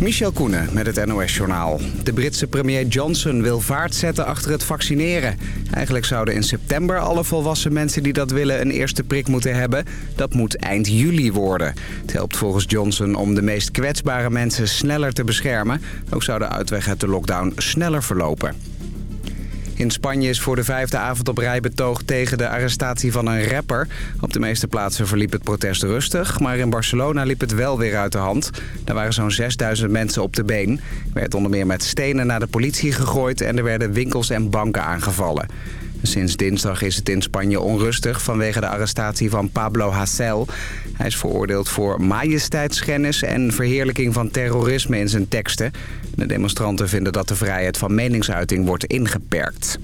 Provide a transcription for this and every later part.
Michel Koenen met het NOS-journaal. De Britse premier Johnson wil vaart zetten achter het vaccineren. Eigenlijk zouden in september alle volwassen mensen die dat willen een eerste prik moeten hebben. Dat moet eind juli worden. Het helpt volgens Johnson om de meest kwetsbare mensen sneller te beschermen. Ook zou de uitweg uit de lockdown sneller verlopen. In Spanje is voor de vijfde avond op rij betoogd tegen de arrestatie van een rapper. Op de meeste plaatsen verliep het protest rustig, maar in Barcelona liep het wel weer uit de hand. Daar waren zo'n 6000 mensen op de been. Er werd onder meer met stenen naar de politie gegooid en er werden winkels en banken aangevallen. Sinds dinsdag is het in Spanje onrustig vanwege de arrestatie van Pablo Hasél. Hij is veroordeeld voor majesteitsschennis en verheerlijking van terrorisme in zijn teksten. De demonstranten vinden dat de vrijheid van meningsuiting wordt ingeperkt.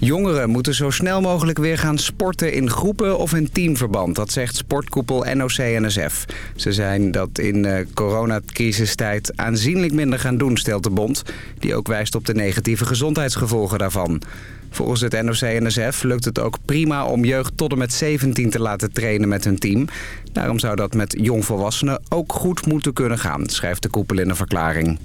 Jongeren moeten zo snel mogelijk weer gaan sporten in groepen of in teamverband. Dat zegt sportkoepel NOC-NSF. Ze zijn dat in de coronacrisistijd aanzienlijk minder gaan doen, stelt de bond. Die ook wijst op de negatieve gezondheidsgevolgen daarvan. Volgens het NOC-NSF lukt het ook prima om jeugd tot en met 17 te laten trainen met hun team. Daarom zou dat met jongvolwassenen ook goed moeten kunnen gaan, schrijft de koepel in een verklaring.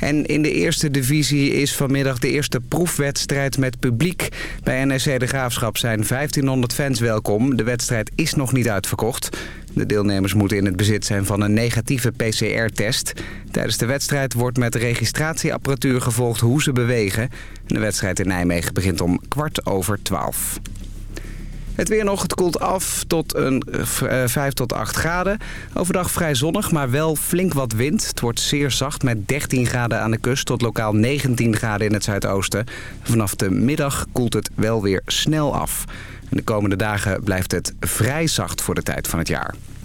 En in de eerste divisie is vanmiddag de eerste proefwedstrijd met publiek. Bij NSC De Graafschap zijn 1500 fans welkom. De wedstrijd is nog niet uitverkocht. De deelnemers moeten in het bezit zijn van een negatieve PCR-test. Tijdens de wedstrijd wordt met registratieapparatuur gevolgd hoe ze bewegen. De wedstrijd in Nijmegen begint om kwart over twaalf. Het weer nog, het koelt af tot een 5 eh, tot 8 graden. Overdag vrij zonnig, maar wel flink wat wind. Het wordt zeer zacht met 13 graden aan de kust tot lokaal 19 graden in het zuidoosten. Vanaf de middag koelt het wel weer snel af. De komende dagen blijft het vrij zacht voor de tijd van het jaar.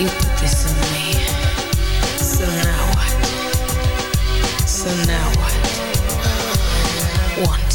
You put this on me. So now what? So now what? One.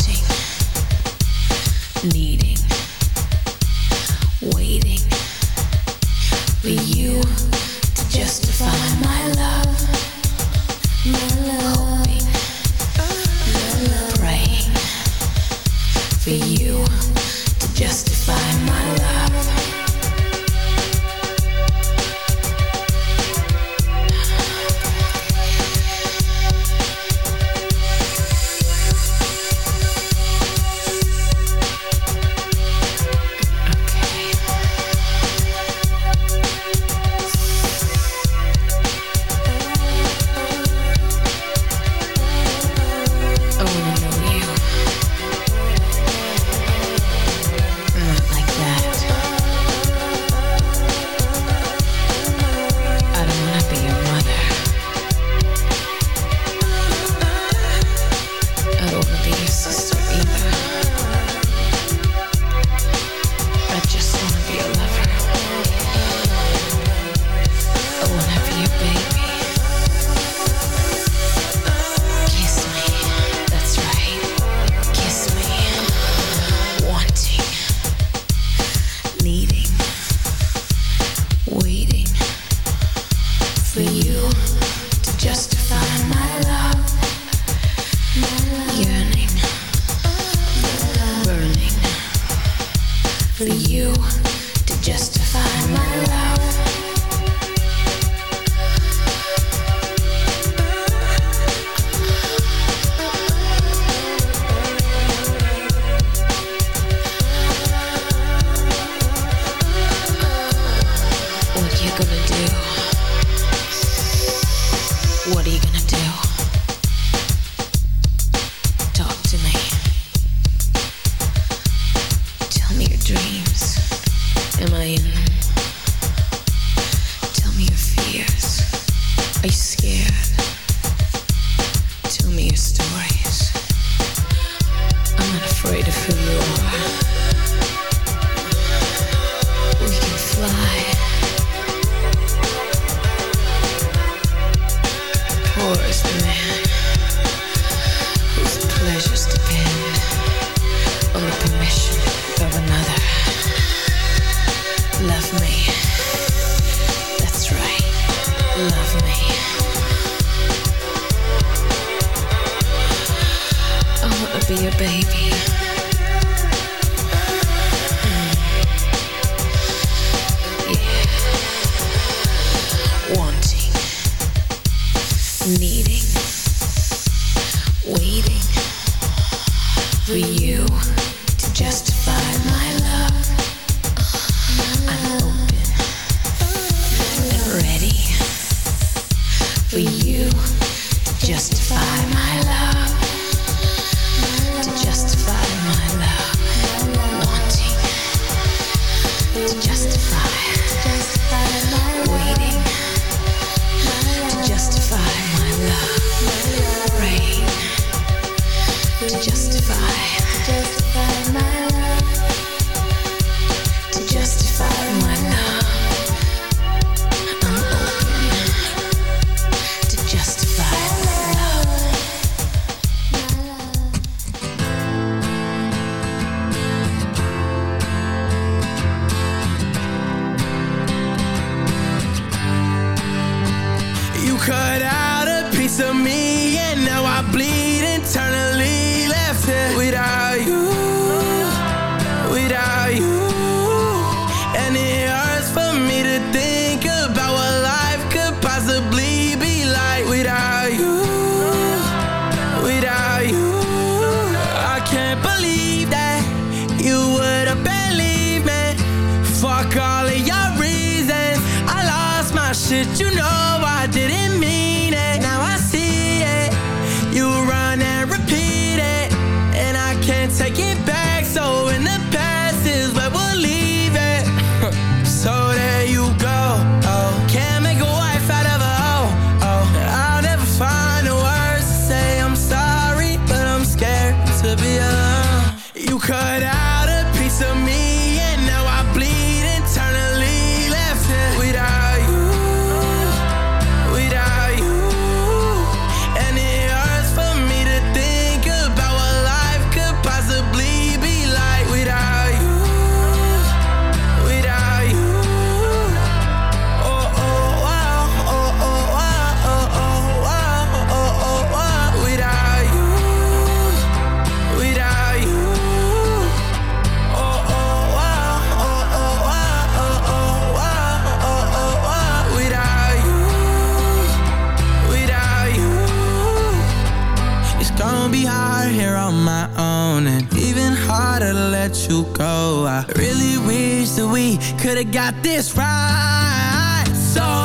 gonna be hard here on my own. And even harder to let you go. I really wish that we could've got this right. So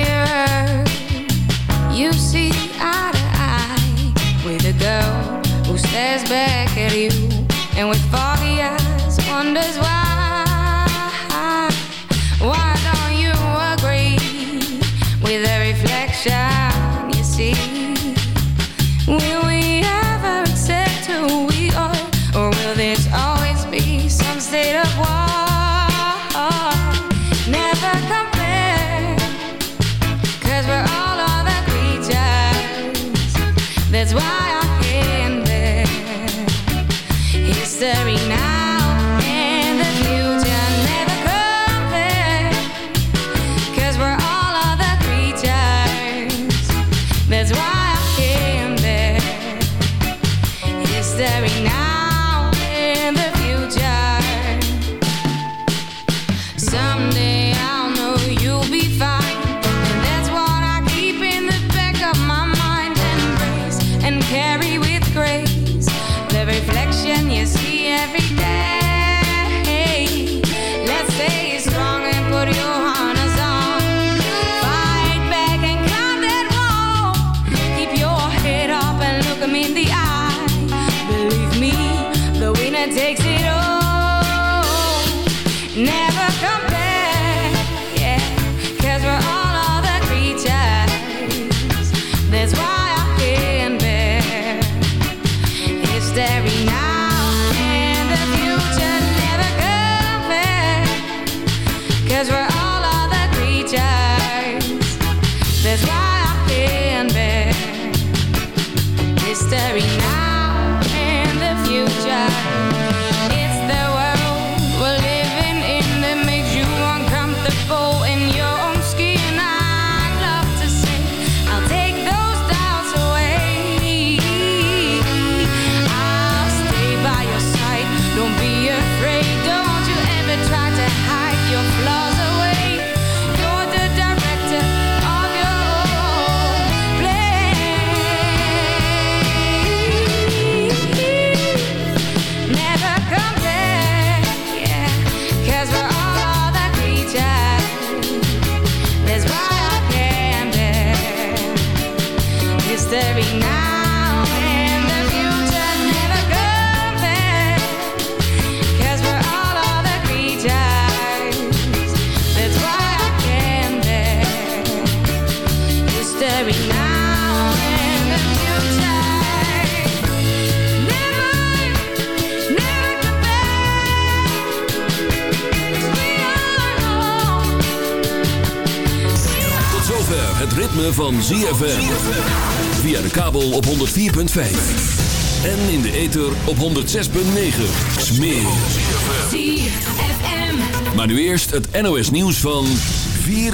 never come van ZFM. Via de kabel op 104.5. En in de ether op 106.9. Smeer. ZFM. Maar nu eerst het NOS nieuws van 4